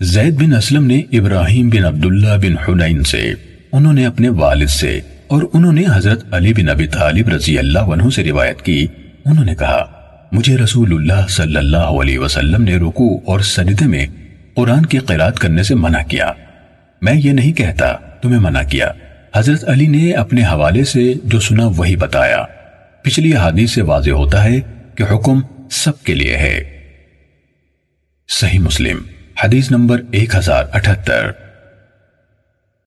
زید بن اسلم نے ابراہیم بن عبداللہ بن حنین سے، انہوں نے اپنے والد سے اور انہوں نے حضرت علی بن ابی طالب رضی اللہ عنہ سے روایت کی۔ انہوں نے کہا، مجھے رسول اللہ صلی اللہ علیہ وسلم نے رکوع اور سجدے میں قرآن کی قرآت کرنے سے منع کیا۔ میں یہ نہیں کہتا، تمہیں منع کیا۔ حضرت علی نے اپنے حوالے سے جو سنا وہی بتایا۔ پچھلی حادیث سے واضح ہوتا ہے کہ حکم سب کے لیے ہے۔ صحیح مسلم۔ حدیث نمبر ایک ہزار اٹھتر